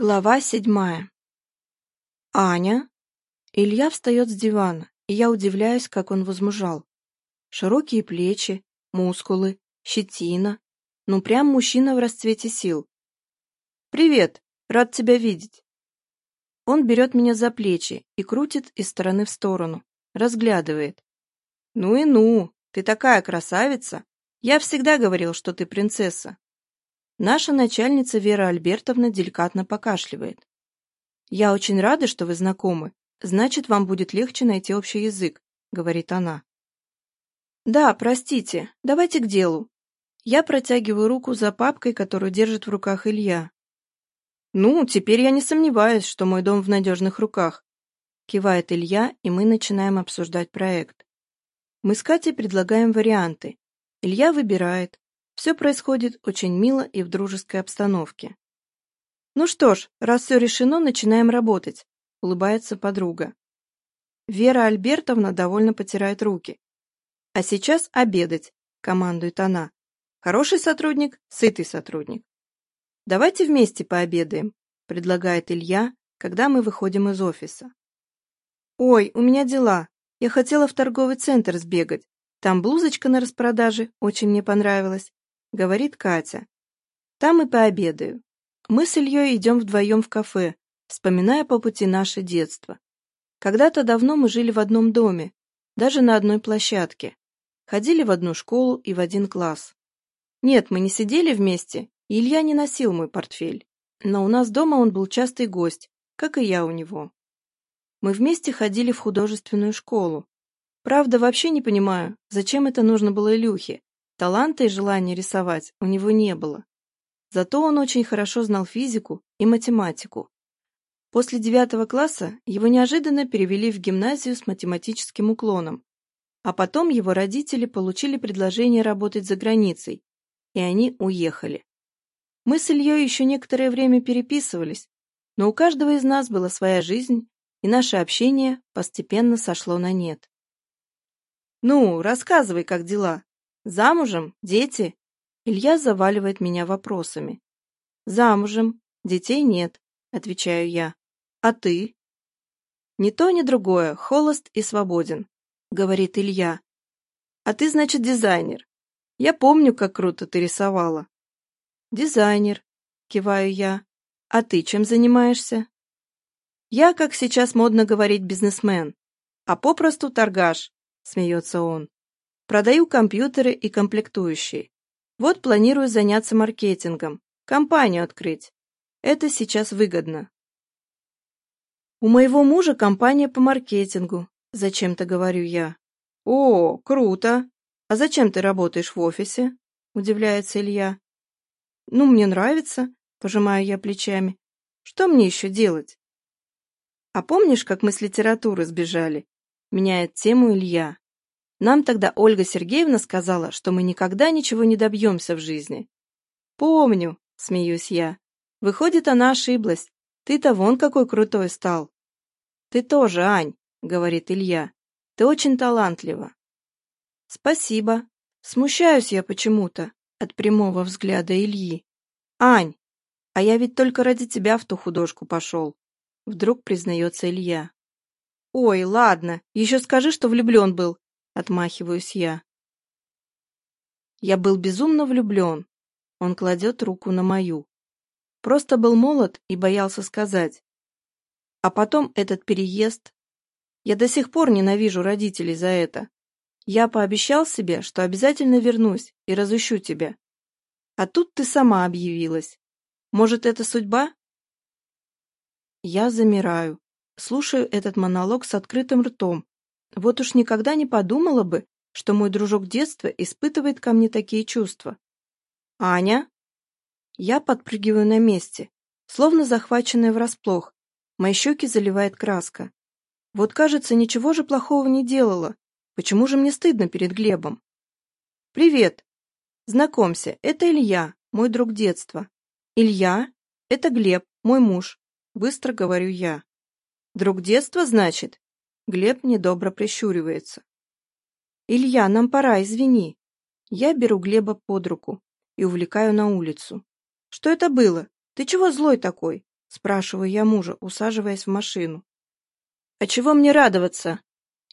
Глава седьмая. «Аня?» Илья встает с дивана, и я удивляюсь, как он возмужал. Широкие плечи, мускулы, щетина. Ну, прям мужчина в расцвете сил. «Привет! Рад тебя видеть!» Он берет меня за плечи и крутит из стороны в сторону, разглядывает. «Ну и ну! Ты такая красавица! Я всегда говорил, что ты принцесса!» Наша начальница Вера Альбертовна деликатно покашливает. «Я очень рада, что вы знакомы. Значит, вам будет легче найти общий язык», — говорит она. «Да, простите. Давайте к делу». Я протягиваю руку за папкой, которую держит в руках Илья. «Ну, теперь я не сомневаюсь, что мой дом в надежных руках», — кивает Илья, и мы начинаем обсуждать проект. Мы с Катей предлагаем варианты. Илья выбирает, все происходит очень мило и в дружеской обстановке. «Ну что ж, раз все решено, начинаем работать», — улыбается подруга. Вера Альбертовна довольно потирает руки. «А сейчас обедать», — командует она. «Хороший сотрудник, сытый сотрудник». «Давайте вместе пообедаем», — предлагает Илья, когда мы выходим из офиса. «Ой, у меня дела. Я хотела в торговый центр сбегать. Там блузочка на распродаже, очень мне понравилась. — говорит Катя. «Там и пообедаю. Мы с Ильей идем вдвоем в кафе, вспоминая по пути наше детство. Когда-то давно мы жили в одном доме, даже на одной площадке. Ходили в одну школу и в один класс. Нет, мы не сидели вместе, Илья не носил мой портфель. Но у нас дома он был частый гость, как и я у него. Мы вместе ходили в художественную школу. Правда, вообще не понимаю, зачем это нужно было Илюхе, Таланта и желания рисовать у него не было. Зато он очень хорошо знал физику и математику. После девятого класса его неожиданно перевели в гимназию с математическим уклоном, а потом его родители получили предложение работать за границей, и они уехали. Мы с Ильей еще некоторое время переписывались, но у каждого из нас была своя жизнь, и наше общение постепенно сошло на нет. «Ну, рассказывай, как дела», Замужем? Дети? Илья заваливает меня вопросами. Замужем. Детей нет, отвечаю я. А ты? Ни то, ни другое, холост и свободен, говорит Илья. А ты, значит, дизайнер. Я помню, как круто ты рисовала. Дизайнер, киваю я. А ты чем занимаешься? Я, как сейчас модно говорить, бизнесмен, а попросту торгаш, смеется он. Продаю компьютеры и комплектующие. Вот планирую заняться маркетингом, компанию открыть. Это сейчас выгодно. У моего мужа компания по маркетингу, зачем-то говорю я. О, круто! А зачем ты работаешь в офисе? Удивляется Илья. Ну, мне нравится, пожимаю я плечами. Что мне еще делать? А помнишь, как мы с литературы сбежали? Меняет тему Илья. Нам тогда Ольга Сергеевна сказала, что мы никогда ничего не добьемся в жизни. «Помню», — смеюсь я. «Выходит, она ошиблась. Ты-то вон какой крутой стал». «Ты тоже, Ань», — говорит Илья. «Ты очень талантлива». «Спасибо. Смущаюсь я почему-то от прямого взгляда Ильи. Ань, а я ведь только ради тебя в ту художку пошел», — вдруг признается Илья. «Ой, ладно, еще скажи, что влюблен был, отмахиваюсь я. Я был безумно влюблен. Он кладет руку на мою. Просто был молод и боялся сказать. А потом этот переезд. Я до сих пор ненавижу родителей за это. Я пообещал себе, что обязательно вернусь и разыщу тебя. А тут ты сама объявилась. Может, это судьба? Я замираю, слушаю этот монолог с открытым ртом, вот уж никогда не подумала бы, что мой дружок детства испытывает ко мне такие чувства. «Аня?» Я подпрыгиваю на месте, словно захваченная врасплох. Мои щеки заливает краска. Вот, кажется, ничего же плохого не делала. Почему же мне стыдно перед Глебом? «Привет! Знакомься, это Илья, мой друг детства. Илья — это Глеб, мой муж», — быстро говорю я. «Друг детства, значит?» Глеб недобро прищуривается. «Илья, нам пора, извини». Я беру Глеба под руку и увлекаю на улицу. «Что это было? Ты чего злой такой?» — спрашиваю я мужа, усаживаясь в машину. «А чего мне радоваться?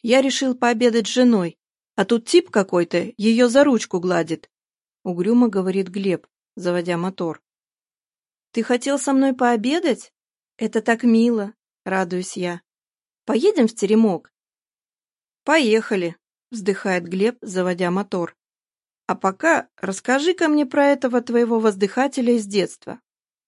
Я решил пообедать с женой, а тут тип какой-то ее за ручку гладит», — угрюмо говорит Глеб, заводя мотор. «Ты хотел со мной пообедать? Это так мило!» — радуюсь я. Поедем в теремок?» «Поехали», — вздыхает Глеб, заводя мотор. «А пока расскажи-ка мне про этого твоего воздыхателя из детства».